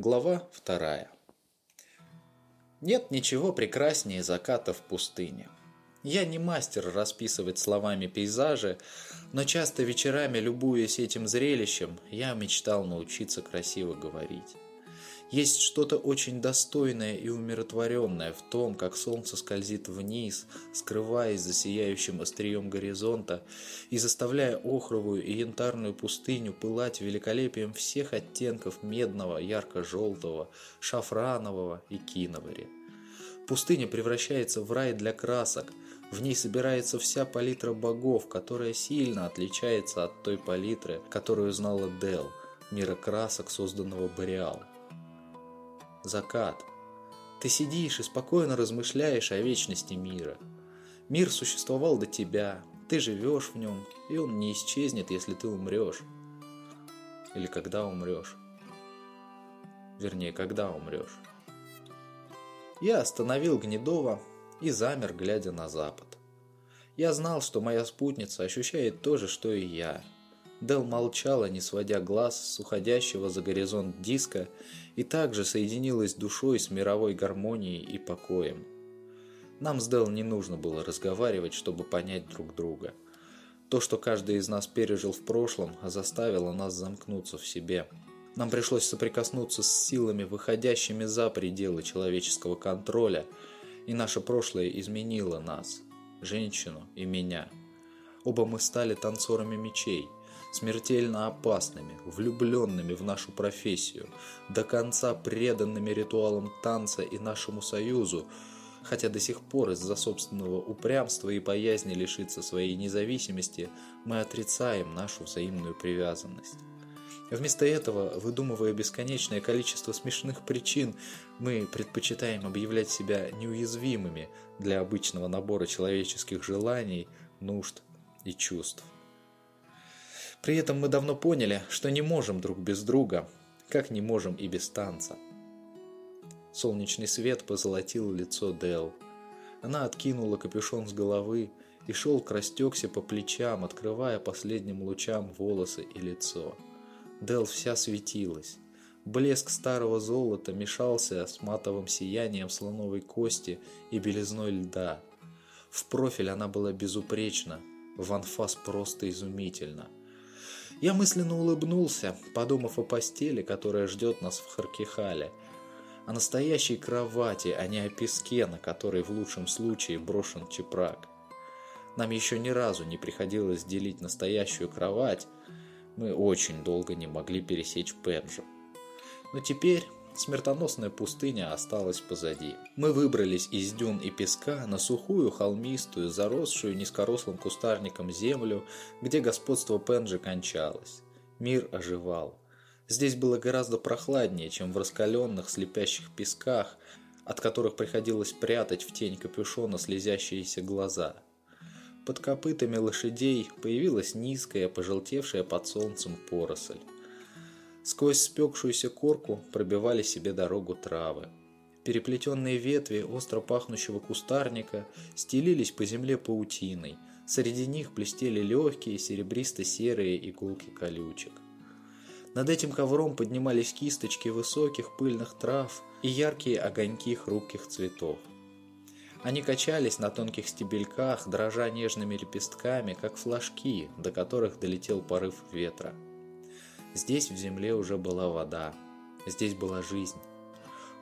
Глава вторая. Нет ничего прекраснее заката в пустыне. Я не мастер расписывать словами пейзажи, но часто вечерами, любуясь этим зрелищем, я мечтал научиться красиво говорить. Есть что-то очень достойное и умиротворенное в том, как солнце скользит вниз, скрываясь за сияющим острием горизонта и заставляя охровую и янтарную пустыню пылать великолепием всех оттенков медного, ярко-желтого, шафранового и киновари. Пустыня превращается в рай для красок, в ней собирается вся палитра богов, которая сильно отличается от той палитры, которую знала Дел, мира красок, созданного Бореал закат. Ты сидишь и спокойно размышляешь о вечности мира. Мир существовал до тебя, ты живешь в нем, и он не исчезнет, если ты умрешь. Или когда умрешь. Вернее, когда умрешь. Я остановил Гнедова и замер, глядя на запад. Я знал, что моя спутница ощущает то же, что и я – Дел молчала, не сводя глаз с уходящего за горизонт диска, и также соединилась душой с мировой гармонией и покоем. Нам с Дел не нужно было разговаривать, чтобы понять друг друга. То, что каждый из нас пережил в прошлом, заставило нас замкнуться в себе. Нам пришлось соприкоснуться с силами, выходящими за пределы человеческого контроля, и наше прошлое изменило нас, женщину и меня. Оба мы стали танцорами мечей – смертельно опасными, влюбленными в нашу профессию, до конца преданными ритуалам танца и нашему союзу, хотя до сих пор из-за собственного упрямства и боязни лишиться своей независимости мы отрицаем нашу взаимную привязанность. Вместо этого, выдумывая бесконечное количество смешных причин, мы предпочитаем объявлять себя неуязвимыми для обычного набора человеческих желаний, нужд и чувств. При этом мы давно поняли, что не можем друг без друга, как не можем и без танца. Солнечный свет позолотил лицо Дел. Она откинула капюшон с головы, и шелк растекся по плечам, открывая последним лучам волосы и лицо. Дел вся светилась. Блеск старого золота мешался с матовым сиянием слоновой кости и белизной льда. В профиль она была безупречна, в анфас просто изумительно – я мысленно улыбнулся, подумав о постели, которая ждет нас в Харкихале, о настоящей кровати, а не о песке, на которой в лучшем случае брошен чепрак. Нам еще ни разу не приходилось делить настоящую кровать, мы очень долго не могли пересечь Пенджу. Но теперь смертоносная пустыня осталась позади. Мы выбрались из дюн и песка на сухую, холмистую, заросшую низкорослым кустарником землю, где господство Пенджи кончалось. Мир оживал. Здесь было гораздо прохладнее, чем в раскаленных, слепящих песках, от которых приходилось прятать в тень капюшона слезящиеся глаза. Под копытами лошадей появилась низкая, пожелтевшая под солнцем поросль. Сквозь спекшуюся корку пробивали себе дорогу травы. Переплетенные ветви остро пахнущего кустарника стелились по земле паутиной. Среди них блестели легкие серебристо-серые иголки колючек. Над этим ковром поднимались кисточки высоких пыльных трав и яркие огоньки хрупких цветов. Они качались на тонких стебельках, дрожа нежными лепестками, как флажки, до которых долетел порыв ветра. Здесь в земле уже была вода, здесь была жизнь.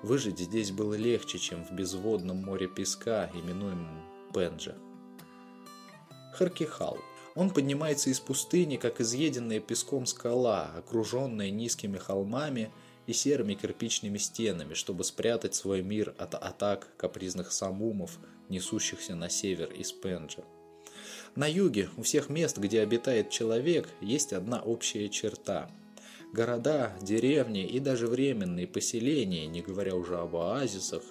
Выжить здесь было легче, чем в безводном море песка, именуемом Пенджа. Харкихал. Он поднимается из пустыни, как изъеденная песком скала, окруженная низкими холмами и серыми кирпичными стенами, чтобы спрятать свой мир от атак капризных самумов, несущихся на север из Пенджа. На юге, у всех мест, где обитает человек, есть одна общая черта. Города, деревни и даже временные поселения, не говоря уже об оазисах,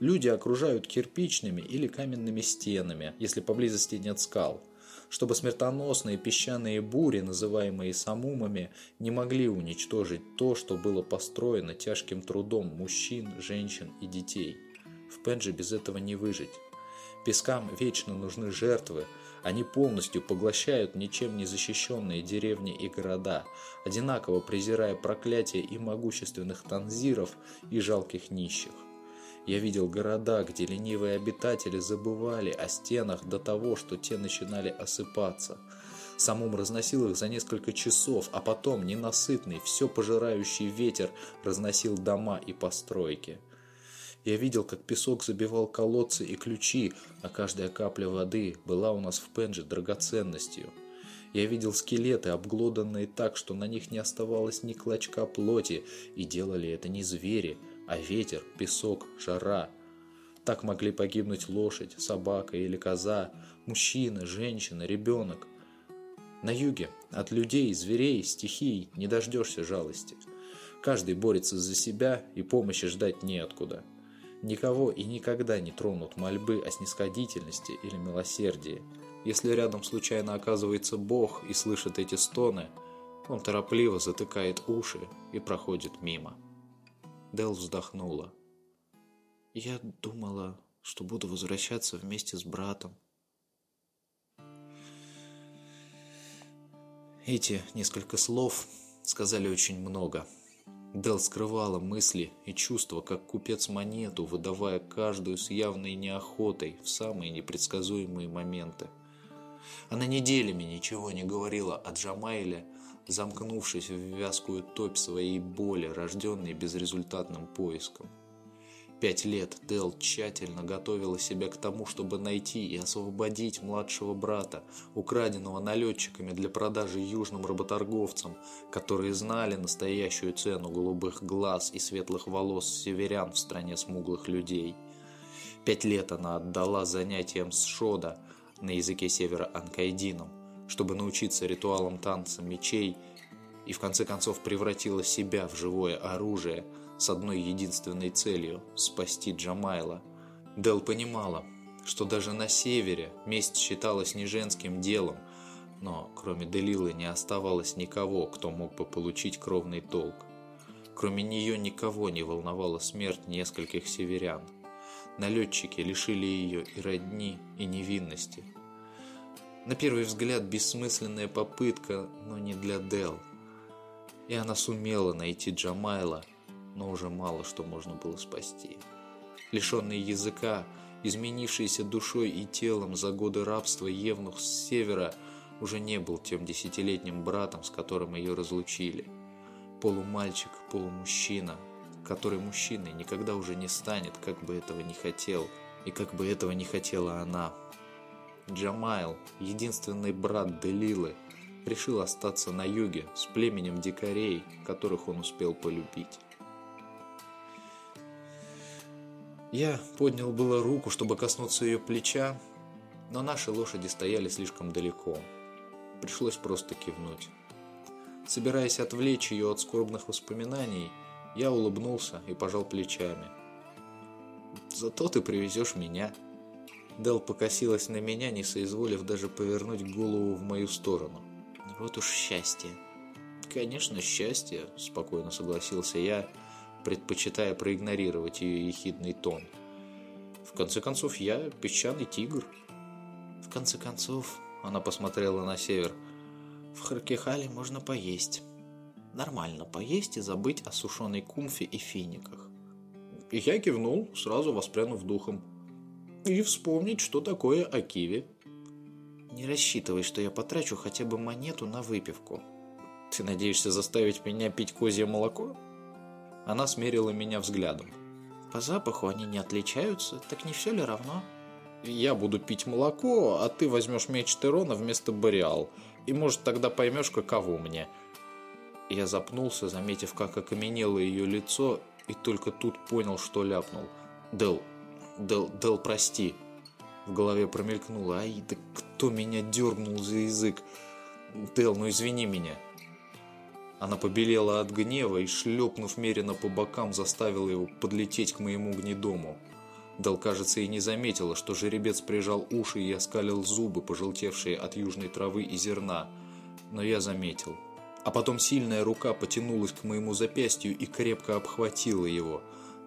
люди окружают кирпичными или каменными стенами, если поблизости нет скал, чтобы смертоносные песчаные бури, называемые самумами, не могли уничтожить то, что было построено тяжким трудом мужчин, женщин и детей. В Пенджи без этого не выжить. Пескам вечно нужны жертвы, Они полностью поглощают ничем не защищенные деревни и города, одинаково презирая проклятия и могущественных танзиров и жалких нищих. Я видел города, где ленивые обитатели забывали о стенах до того, что те начинали осыпаться. Самум разносил их за несколько часов, а потом ненасытный, все пожирающий ветер разносил дома и постройки. Я видел, как песок забивал колодцы и ключи, а каждая капля воды была у нас в Пенже драгоценностью. Я видел скелеты, обглоданные так, что на них не оставалось ни клочка плоти, и делали это не звери, а ветер, песок, жара. Так могли погибнуть лошадь, собака или коза, мужчина, женщина, ребенок. На юге от людей, зверей, стихий не дождешься жалости. Каждый борется за себя, и помощи ждать неоткуда. Никого и никогда не тронут мольбы о снисходительности или милосердии. Если рядом случайно оказывается Бог и слышит эти стоны, он торопливо затыкает уши и проходит мимо. Дел вздохнула. Я думала, что буду возвращаться вместе с братом. Эти несколько слов сказали очень много – Дел скрывала мысли и чувства, как купец монету, выдавая каждую с явной неохотой в самые непредсказуемые моменты. Она неделями ничего не говорила о Джамайле, замкнувшись в вязкую топь своей боли, рожденной безрезультатным поиском. Пять лет Дел тщательно готовила себя к тому, чтобы найти и освободить младшего брата, украденного налетчиками для продажи южным работорговцам, которые знали настоящую цену голубых глаз и светлых волос северян в стране смуглых людей. Пять лет она отдала занятиям с Шода на языке севера Анкайдином, чтобы научиться ритуалам танца мечей и в конце концов превратила себя в живое оружие – с одной единственной целью – спасти Джамайла. Дел понимала, что даже на севере месть считалась не женским делом, но кроме Делилы не оставалось никого, кто мог бы получить кровный толк. Кроме нее никого не волновала смерть нескольких северян. Налетчики лишили ее и родни, и невинности. На первый взгляд бессмысленная попытка, но не для Дел. И она сумела найти Джамайла – но уже мало что можно было спасти. Лишенный языка, изменившийся душой и телом за годы рабства Евнух с севера уже не был тем десятилетним братом, с которым ее разлучили. Полумальчик, полумужчина, который мужчиной никогда уже не станет, как бы этого не хотел, и как бы этого не хотела она. Джамайл, единственный брат Делилы, решил остаться на юге с племенем дикарей, которых он успел полюбить. Я поднял было руку, чтобы коснуться ее плеча, но наши лошади стояли слишком далеко. Пришлось просто кивнуть. Собираясь отвлечь ее от скорбных воспоминаний, я улыбнулся и пожал плечами. «Зато ты привезешь меня». Дел покосилась на меня, не соизволив даже повернуть голову в мою сторону. «Вот уж счастье». «Конечно, счастье», – спокойно согласился я, – предпочитая проигнорировать ее ехидный тон. В конце концов, я песчаный тигр. В конце концов, она посмотрела на север. В Харкихале можно поесть. Нормально поесть и забыть о сушеной кумфе и финиках. И я кивнул, сразу воспрянув духом. И вспомнить, что такое Акиви. Не рассчитывай, что я потрачу хотя бы монету на выпивку. Ты надеешься заставить меня пить козье молоко? Она смерила меня взглядом. По запаху они не отличаются, так не все ли равно? Я буду пить молоко, а ты возьмешь меч Терона вместо Бориал. И может тогда поймешь, каково мне. Я запнулся, заметив, как окаменело ее лицо, и только тут понял, что ляпнул. Дел, Дел, Дел, прости. В голове промелькнуло. Ай, да кто меня дернул за язык? Дел, ну извини меня. Она побелела от гнева и, шлепнув Мерина по бокам, заставила его подлететь к моему гнедому. Дал, кажется, и не заметила, что жеребец прижал уши и оскалил зубы, пожелтевшие от южной травы и зерна. Но я заметил. А потом сильная рука потянулась к моему запястью и крепко обхватила его.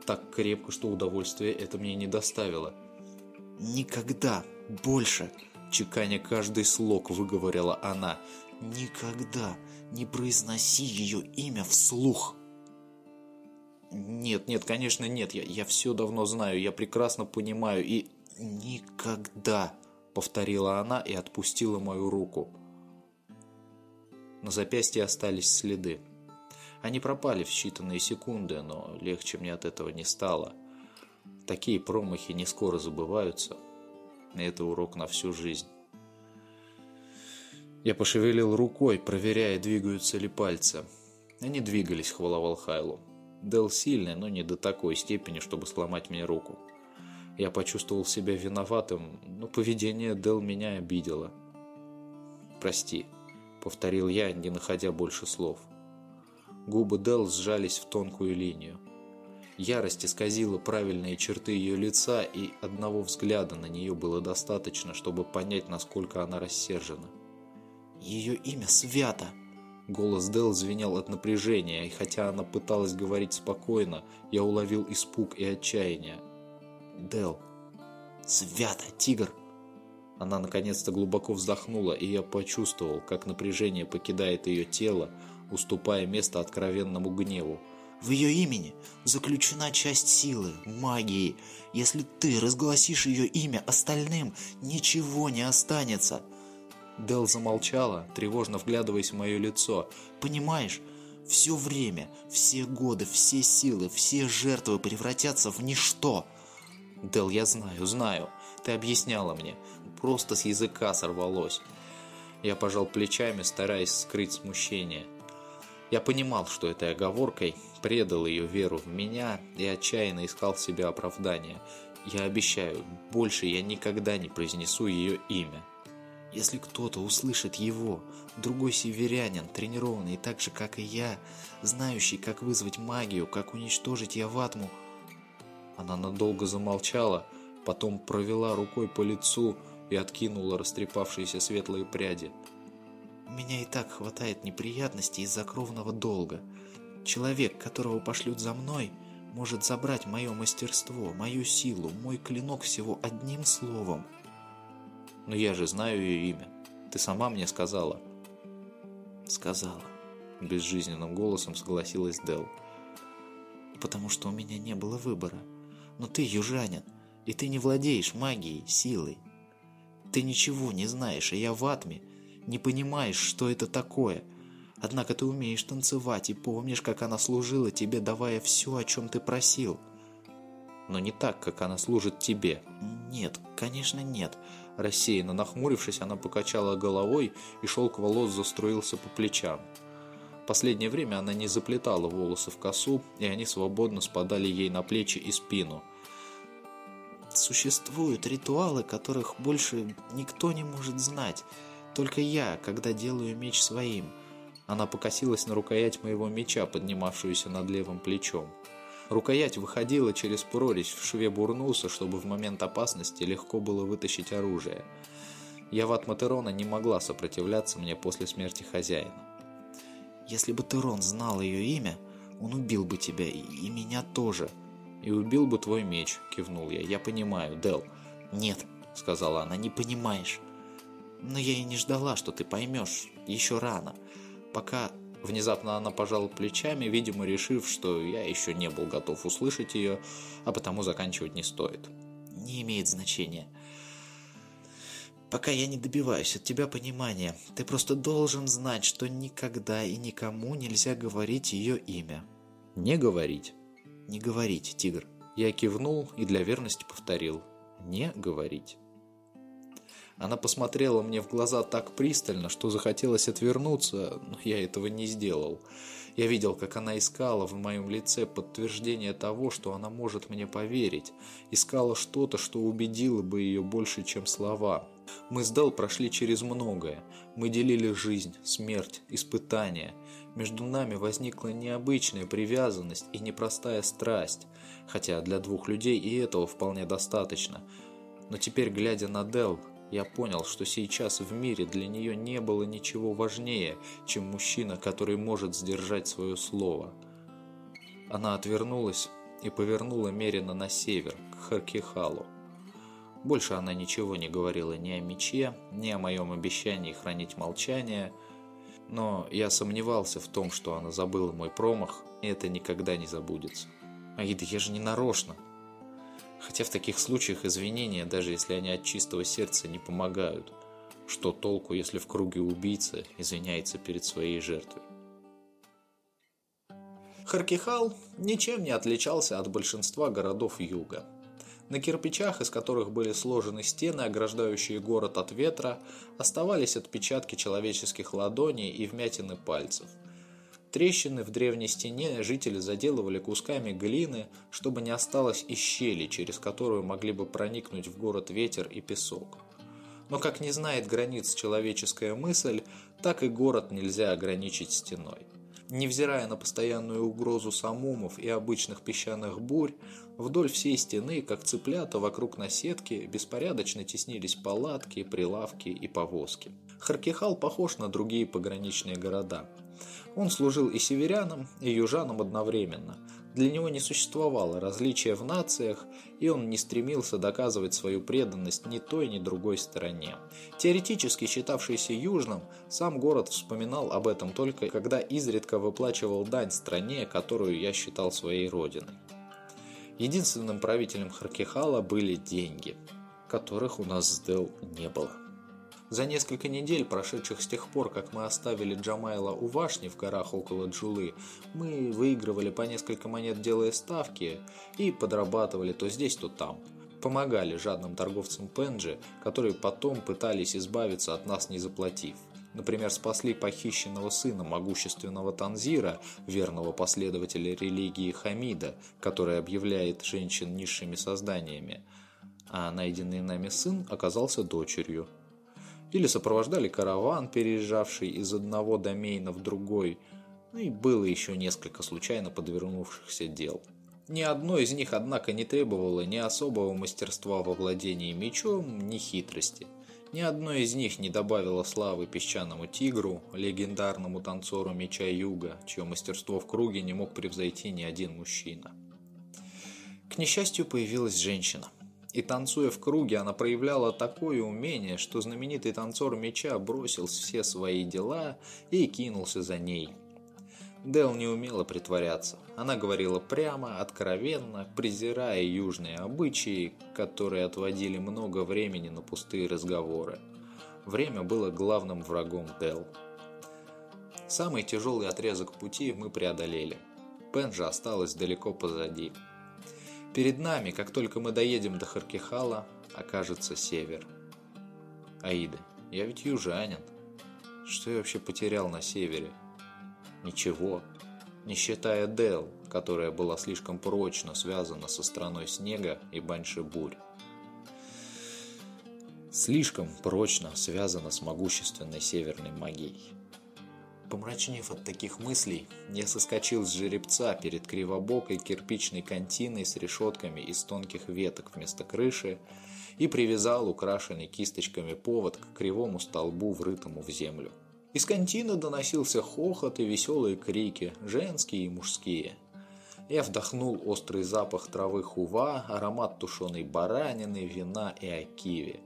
Так крепко, что удовольствия это мне не доставило. «Никогда больше чеканя каждый слог, выговорила она. «Никогда не произноси ее имя вслух!» «Нет, нет, конечно, нет, я, я все давно знаю, я прекрасно понимаю и...» «Никогда!» — повторила она и отпустила мою руку. На запястье остались следы. Они пропали в считанные секунды, но легче мне от этого не стало. Такие промахи не скоро забываются. И это урок на всю жизнь. Я пошевелил рукой, проверяя, двигаются ли пальцы. Они двигались, хвала Валхайлу. Дел сильный, но не до такой степени, чтобы сломать мне руку. Я почувствовал себя виноватым, но поведение Дел меня обидело. «Прости», — повторил я, не находя больше слов. Губы Дел сжались в тонкую линию. Ярость исказила правильные черты ее лица, и одного взгляда на нее было достаточно, чтобы понять, насколько она рассержена. «Ее имя Свято!» Голос Дел звенел от напряжения, и хотя она пыталась говорить спокойно, я уловил испуг и отчаяние. Дел, свято, тигр!» Она наконец-то глубоко вздохнула, и я почувствовал, как напряжение покидает ее тело, уступая место откровенному гневу. В ее имени заключена часть силы, магии. Если ты разгласишь ее имя остальным, ничего не останется. Дел замолчала, тревожно вглядываясь в мое лицо. Понимаешь, все время, все годы, все силы, все жертвы превратятся в ничто. Дел, я знаю, знаю. Ты объясняла мне. Просто с языка сорвалось. Я пожал плечами, стараясь скрыть смущение. Я понимал, что этой оговоркой предал ее веру в меня и отчаянно искал в себе оправдания. Я обещаю, больше я никогда не произнесу ее имя. Если кто-то услышит его, другой северянин, тренированный так же, как и я, знающий, как вызвать магию, как уничтожить Яватму, она надолго замолчала, потом провела рукой по лицу и откинула растрепавшиеся светлые пряди. Меня и так хватает неприятностей из-за кровного долга. Человек, которого пошлют за мной, может забрать мое мастерство, мою силу, мой клинок всего одним словом. Но я же знаю ее имя. Ты сама мне сказала. Сказала. Безжизненным голосом согласилась Дел. Потому что у меня не было выбора. Но ты южанин, и ты не владеешь магией, силой. Ты ничего не знаешь, а я в Атме не понимаешь, что это такое. Однако ты умеешь танцевать и помнишь, как она служила тебе, давая все, о чем ты просил. Но не так, как она служит тебе. Нет, конечно нет. Рассеянно нахмурившись, она покачала головой, и шелк волос заструился по плечам. Последнее время она не заплетала волосы в косу, и они свободно спадали ей на плечи и спину. Существуют ритуалы, которых больше никто не может знать. Только я, когда делаю меч своим. Она покосилась на рукоять моего меча, поднимавшуюся над левым плечом. Рукоять выходила через прорезь в шве бурнуса, чтобы в момент опасности легко было вытащить оружие. Яват Матерона не могла сопротивляться мне после смерти хозяина. «Если бы Терон знал ее имя, он убил бы тебя и, и меня тоже», «И убил бы твой меч», — кивнул я. «Я понимаю, Дел». «Нет», — сказала она, — «не понимаешь». «Но я и не ждала, что ты поймешь. Еще рано. Пока...» Внезапно она пожала плечами, видимо, решив, что я еще не был готов услышать ее, а потому заканчивать не стоит. «Не имеет значения. Пока я не добиваюсь от тебя понимания, ты просто должен знать, что никогда и никому нельзя говорить ее имя». «Не говорить». «Не говорить, тигр». Я кивнул и для верности повторил. «Не говорить». Она посмотрела мне в глаза так пристально, что захотелось отвернуться, но я этого не сделал. Я видел, как она искала в моем лице подтверждение того, что она может мне поверить. Искала что-то, что убедило бы ее больше, чем слова. Мы с Дел прошли через многое. Мы делили жизнь, смерть, испытания. Между нами возникла необычная привязанность и непростая страсть, хотя для двух людей и этого вполне достаточно. Но теперь, глядя на Дел, я понял, что сейчас в мире для нее не было ничего важнее, чем мужчина, который может сдержать свое слово. Она отвернулась и повернула Мерина на север, к Харкихалу. Больше она ничего не говорила ни о мече, ни о моем обещании хранить молчание, но я сомневался в том, что она забыла мой промах, и это никогда не забудется. Аида, я же не нарочно. Хотя в таких случаях извинения, даже если они от чистого сердца, не помогают. Что толку, если в круге убийца извиняется перед своей жертвой? Харкихал ничем не отличался от большинства городов юга. На кирпичах, из которых были сложены стены, ограждающие город от ветра, оставались отпечатки человеческих ладоней и вмятины пальцев. Трещины в древней стене жители заделывали кусками глины, чтобы не осталось и щели, через которую могли бы проникнуть в город ветер и песок. Но как не знает границ человеческая мысль, так и город нельзя ограничить стеной. Невзирая на постоянную угрозу самумов и обычных песчаных бурь, вдоль всей стены, как цыплята вокруг наседки, беспорядочно теснились палатки, прилавки и повозки. Харкихал похож на другие пограничные города. Он служил и северянам, и южанам одновременно, для него не существовало различия в нациях, и он не стремился доказывать свою преданность ни той, ни другой стороне. Теоретически считавшийся южным, сам город вспоминал об этом только когда изредка выплачивал дань стране, которую я считал своей родиной. Единственным правителем Харкихала были деньги, которых у нас с Дел не было. За несколько недель, прошедших с тех пор, как мы оставили Джамайла у Вашни в горах около Джулы, мы выигрывали по несколько монет, делая ставки, и подрабатывали то здесь, то там. Помогали жадным торговцам Пенджи, которые потом пытались избавиться от нас, не заплатив. Например, спасли похищенного сына могущественного Танзира, верного последователя религии Хамида, который объявляет женщин низшими созданиями. А найденный нами сын оказался дочерью – или сопровождали караван, переезжавший из одного домейна в другой, ну и было еще несколько случайно подвернувшихся дел. Ни одно из них, однако, не требовало ни особого мастерства во владении мечом, ни хитрости. Ни одно из них не добавило славы песчаному тигру, легендарному танцору меча юга, чье мастерство в круге не мог превзойти ни один мужчина. К несчастью, появилась женщина – и танцуя в круге, она проявляла такое умение, что знаменитый танцор меча бросил все свои дела и кинулся за ней. Дел не умела притворяться. Она говорила прямо, откровенно, презирая южные обычаи, которые отводили много времени на пустые разговоры. Время было главным врагом Дел. Самый тяжелый отрезок пути мы преодолели. Пенжа осталась далеко позади. Перед нами, как только мы доедем до Харкихала, окажется север. Аида, я ведь южанин. Что я вообще потерял на севере? Ничего. Не считая Дел, которая была слишком прочно связана со страной снега и банши-бурь. Слишком прочно связана с могущественной северной магией. Помрачнев от таких мыслей, я соскочил с жеребца перед кривобокой кирпичной континой с решетками из тонких веток вместо крыши и привязал украшенный кисточками повод к кривому столбу, врытому в землю. Из контины доносился хохот и веселые крики, женские и мужские. Я вдохнул острый запах травы хува, аромат тушеной баранины, вина и акиви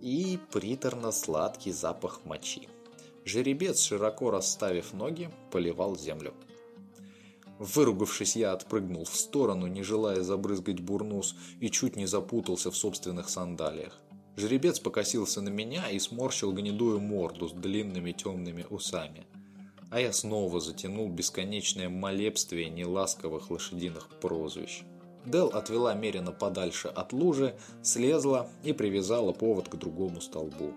и приторно-сладкий запах мочи. Жеребец, широко расставив ноги, поливал землю. Выругавшись, я отпрыгнул в сторону, не желая забрызгать бурнус, и чуть не запутался в собственных сандалиях. Жеребец покосился на меня и сморщил гнедую морду с длинными темными усами. А я снова затянул бесконечное молебствие неласковых лошадиных прозвищ. Дел отвела Мерина подальше от лужи, слезла и привязала повод к другому столбу.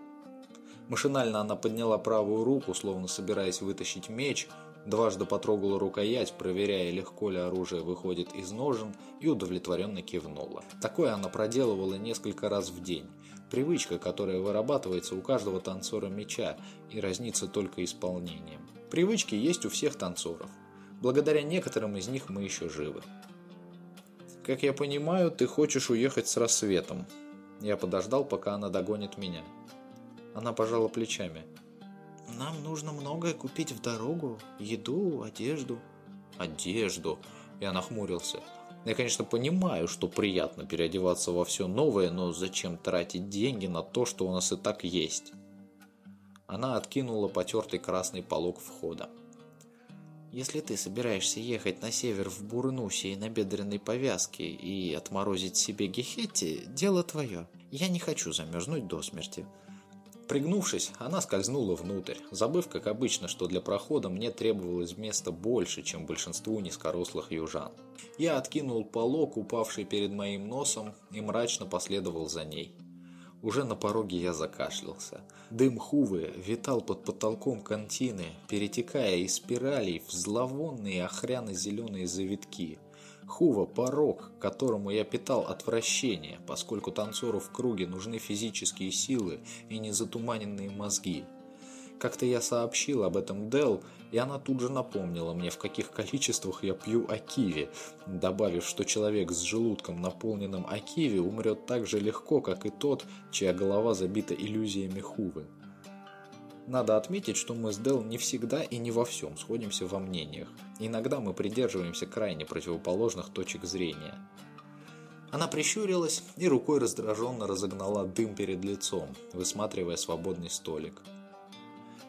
Машинально она подняла правую руку, словно собираясь вытащить меч, дважды потрогала рукоять, проверяя, легко ли оружие выходит из ножен, и удовлетворенно кивнула. Такое она проделывала несколько раз в день. Привычка, которая вырабатывается у каждого танцора меча и разнится только исполнением. Привычки есть у всех танцоров. Благодаря некоторым из них мы еще живы. «Как я понимаю, ты хочешь уехать с рассветом». Я подождал, пока она догонит меня. Она пожала плечами. «Нам нужно многое купить в дорогу. Еду, одежду». «Одежду?» Я нахмурился. Я, конечно, понимаю, что приятно переодеваться во все новое, но зачем тратить деньги на то, что у нас и так есть? Она откинула потертый красный полог входа. Если ты собираешься ехать на север в Бурнусе и на бедренной повязке и отморозить себе Гехетти, дело твое. Я не хочу замерзнуть до смерти. Пригнувшись, она скользнула внутрь, забыв, как обычно, что для прохода мне требовалось места больше, чем большинству низкорослых южан. Я откинул полог, упавший перед моим носом, и мрачно последовал за ней. Уже на пороге я закашлялся. Дым хувы витал под потолком контины, перетекая из спиралей в зловонные охряно-зеленые завитки – Хува – порог, которому я питал отвращение, поскольку танцору в круге нужны физические силы и незатуманенные мозги. Как-то я сообщил об этом Дел, и она тут же напомнила мне, в каких количествах я пью акиви, добавив, что человек с желудком, наполненным акиви, умрет так же легко, как и тот, чья голова забита иллюзиями Хувы. Надо отметить, что мы с Дел не всегда и не во всем сходимся во мнениях. Иногда мы придерживаемся крайне противоположных точек зрения. Она прищурилась и рукой раздраженно разогнала дым перед лицом, высматривая свободный столик.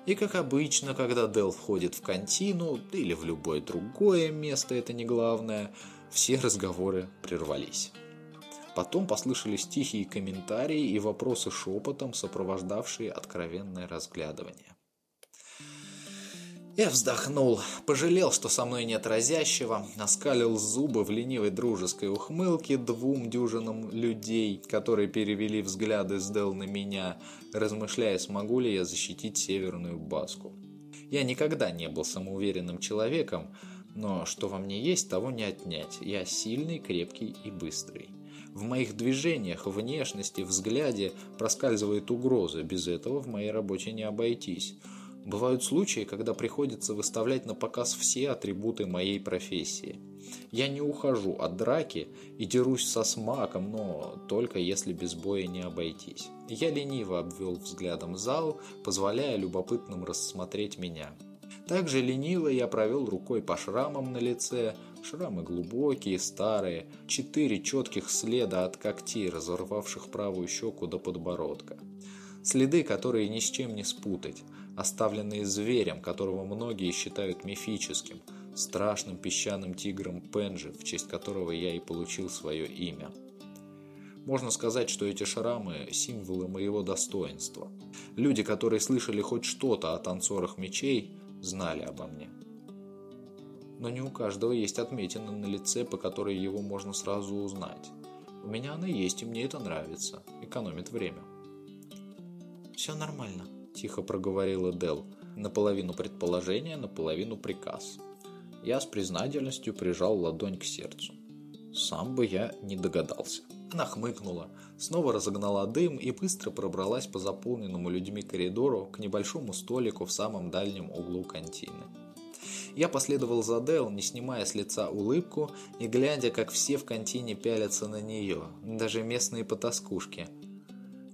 И как обычно, когда Дел входит в контину или в любое другое место, это не главное, все разговоры прервались. Потом послышались тихие комментарии и вопросы шепотом, сопровождавшие откровенное разглядывание. Я вздохнул, пожалел, что со мной нет разящего, оскалил зубы в ленивой дружеской ухмылке двум дюжинам людей, которые перевели взгляды с Дел на меня, размышляя, смогу ли я защитить северную баску. Я никогда не был самоуверенным человеком, но что во мне есть, того не отнять. Я сильный, крепкий и быстрый. В моих движениях, внешности, взгляде проскальзывает угроза. Без этого в моей работе не обойтись. Бывают случаи, когда приходится выставлять на показ все атрибуты моей профессии. Я не ухожу от драки и дерусь со смаком, но только если без боя не обойтись. Я лениво обвел взглядом зал, позволяя любопытным рассмотреть меня. Также лениво я провел рукой по шрамам на лице, Шрамы глубокие, старые, четыре четких следа от когтей, разорвавших правую щеку до подбородка. Следы, которые ни с чем не спутать, оставленные зверем, которого многие считают мифическим, страшным песчаным тигром Пенджи, в честь которого я и получил свое имя. Можно сказать, что эти шрамы – символы моего достоинства. Люди, которые слышали хоть что-то о танцорах мечей, знали обо мне но не у каждого есть отметина на лице, по которой его можно сразу узнать. У меня она есть, и мне это нравится. Экономит время. «Все нормально», – тихо проговорила Дел. Наполовину предположение, наполовину приказ. Я с признательностью прижал ладонь к сердцу. Сам бы я не догадался. Она хмыкнула, снова разогнала дым и быстро пробралась по заполненному людьми коридору к небольшому столику в самом дальнем углу контины. Я последовал за Дэл, не снимая с лица улыбку и глядя, как все в контине пялятся на нее, даже местные потаскушки.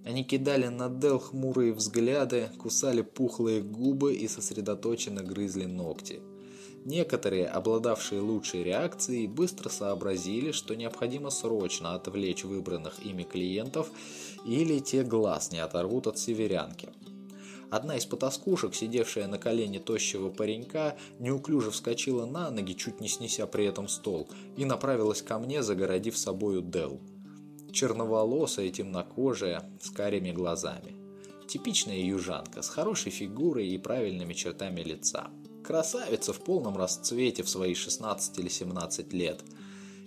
Они кидали на Дэл хмурые взгляды, кусали пухлые губы и сосредоточенно грызли ногти. Некоторые, обладавшие лучшей реакцией, быстро сообразили, что необходимо срочно отвлечь выбранных ими клиентов или те глаз не оторвут от северянки. Одна из потаскушек, сидевшая на колене тощего паренька, неуклюже вскочила на ноги, чуть не снеся при этом стол, и направилась ко мне, загородив собою Дел. Черноволосая, темнокожая, с карими глазами. Типичная южанка, с хорошей фигурой и правильными чертами лица. Красавица в полном расцвете в свои 16 или 17 лет.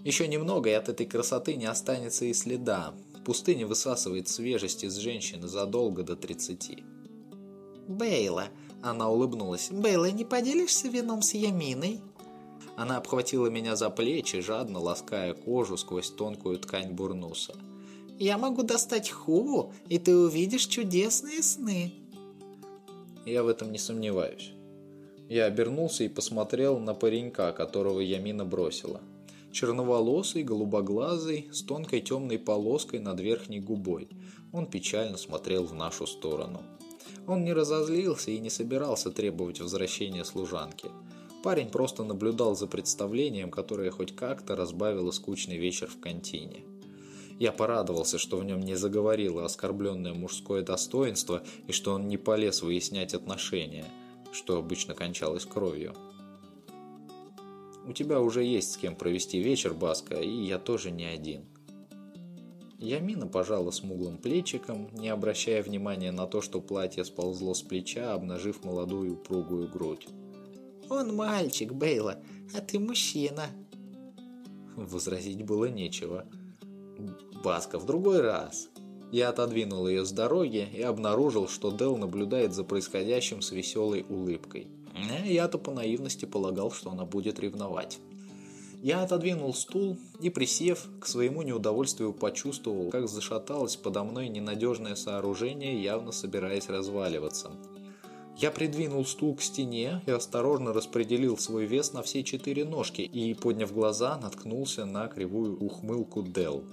Еще немного, и от этой красоты не останется и следа. Пустыня высасывает свежесть из женщины задолго до 30. Бейла!» Она улыбнулась. «Бейла, не поделишься вином с Яминой?» Она обхватила меня за плечи, жадно лаская кожу сквозь тонкую ткань бурнуса. «Я могу достать хуву, и ты увидишь чудесные сны!» Я в этом не сомневаюсь. Я обернулся и посмотрел на паренька, которого Ямина бросила. Черноволосый, голубоглазый, с тонкой темной полоской над верхней губой. Он печально смотрел в нашу сторону. Он не разозлился и не собирался требовать возвращения служанки. Парень просто наблюдал за представлением, которое хоть как-то разбавило скучный вечер в контине. Я порадовался, что в нем не заговорило оскорбленное мужское достоинство и что он не полез выяснять отношения, что обычно кончалось кровью. У тебя уже есть с кем провести вечер, Баска, и я тоже не один. Ямина пожала смуглым плечиком, не обращая внимания на то, что платье сползло с плеча, обнажив молодую упругую грудь. «Он мальчик, Бейла, а ты мужчина». Возразить было нечего. «Баска, в другой раз». Я отодвинул ее с дороги и обнаружил, что Дел наблюдает за происходящим с веселой улыбкой. Я-то по наивности полагал, что она будет ревновать. Я отодвинул стул и, присев, к своему неудовольствию почувствовал, как зашаталось подо мной ненадежное сооружение, явно собираясь разваливаться. Я придвинул стул к стене и осторожно распределил свой вес на все четыре ножки и, подняв глаза, наткнулся на кривую ухмылку Дел.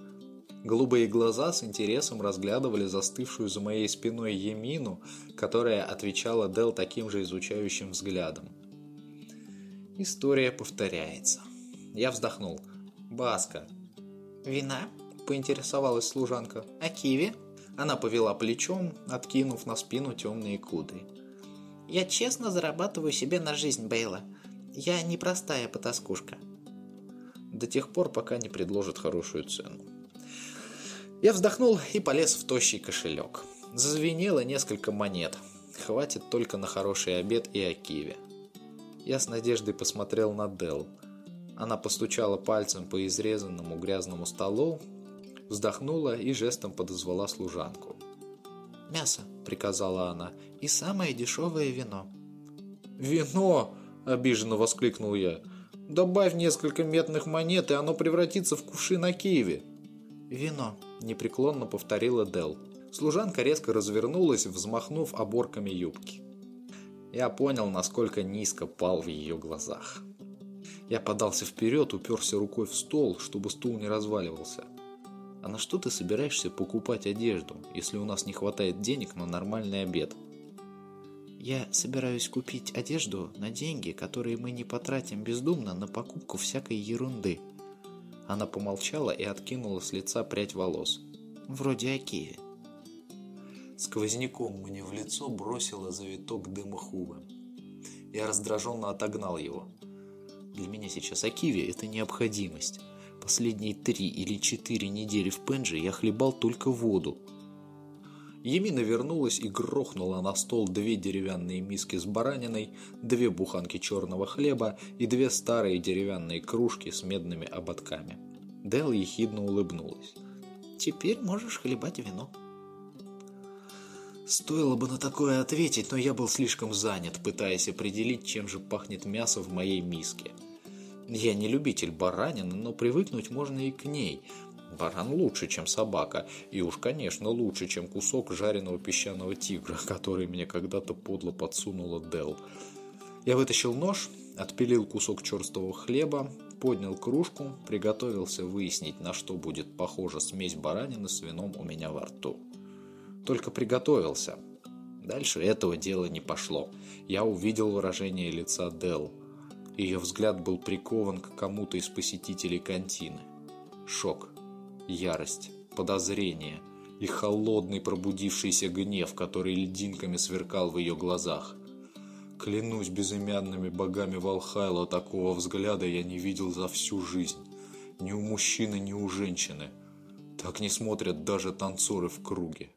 Голубые глаза с интересом разглядывали застывшую за моей спиной Емину, которая отвечала Дел таким же изучающим взглядом. История повторяется. Я вздохнул. «Баска». «Вина?» – поинтересовалась служанка. «А киви?» Она повела плечом, откинув на спину темные кудри. «Я честно зарабатываю себе на жизнь, Бейла. Я не простая потаскушка». До тех пор, пока не предложат хорошую цену. Я вздохнул и полез в тощий кошелек. Зазвенело несколько монет. Хватит только на хороший обед и Акиве. Я с надеждой посмотрел на Дел. Она постучала пальцем по изрезанному грязному столу, вздохнула и жестом подозвала служанку. «Мясо», — приказала она, — «и самое дешевое вино». «Вино!» — обиженно воскликнул я. «Добавь несколько медных монет, и оно превратится в кувшин на Киеве». «Вино», – непреклонно повторила Дел. Служанка резко развернулась, взмахнув оборками юбки. Я понял, насколько низко пал в ее глазах. Я подался вперед, уперся рукой в стол, чтобы стул не разваливался. «А на что ты собираешься покупать одежду, если у нас не хватает денег на нормальный обед?» «Я собираюсь купить одежду на деньги, которые мы не потратим бездумно на покупку всякой ерунды», она помолчала и откинула с лица прядь волос. Вроде Акиви. Сквозняком мне в лицо бросило завиток дыма хубы. Я раздраженно отогнал его. Для меня сейчас Акиви – это необходимость. Последние три или четыре недели в Пенже я хлебал только воду. Емина вернулась и грохнула на стол две деревянные миски с бараниной, две буханки черного хлеба и две старые деревянные кружки с медными ободками. Дел ехидно улыбнулась. «Теперь можешь хлебать вино». Стоило бы на такое ответить, но я был слишком занят, пытаясь определить, чем же пахнет мясо в моей миске. Я не любитель баранины, но привыкнуть можно и к ней, Баран лучше, чем собака, и уж, конечно, лучше, чем кусок жареного песчаного тигра, который мне когда-то подло подсунула Дел. Я вытащил нож, отпилил кусок черстого хлеба, поднял кружку, приготовился выяснить, на что будет похожа смесь баранины с вином у меня во рту. Только приготовился. Дальше этого дела не пошло. Я увидел выражение лица Дел. Ее взгляд был прикован к кому-то из посетителей контины. Шок ярость, подозрение и холодный пробудившийся гнев, который льдинками сверкал в ее глазах. Клянусь безымянными богами Валхайла, такого взгляда я не видел за всю жизнь. Ни у мужчины, ни у женщины. Так не смотрят даже танцоры в круге.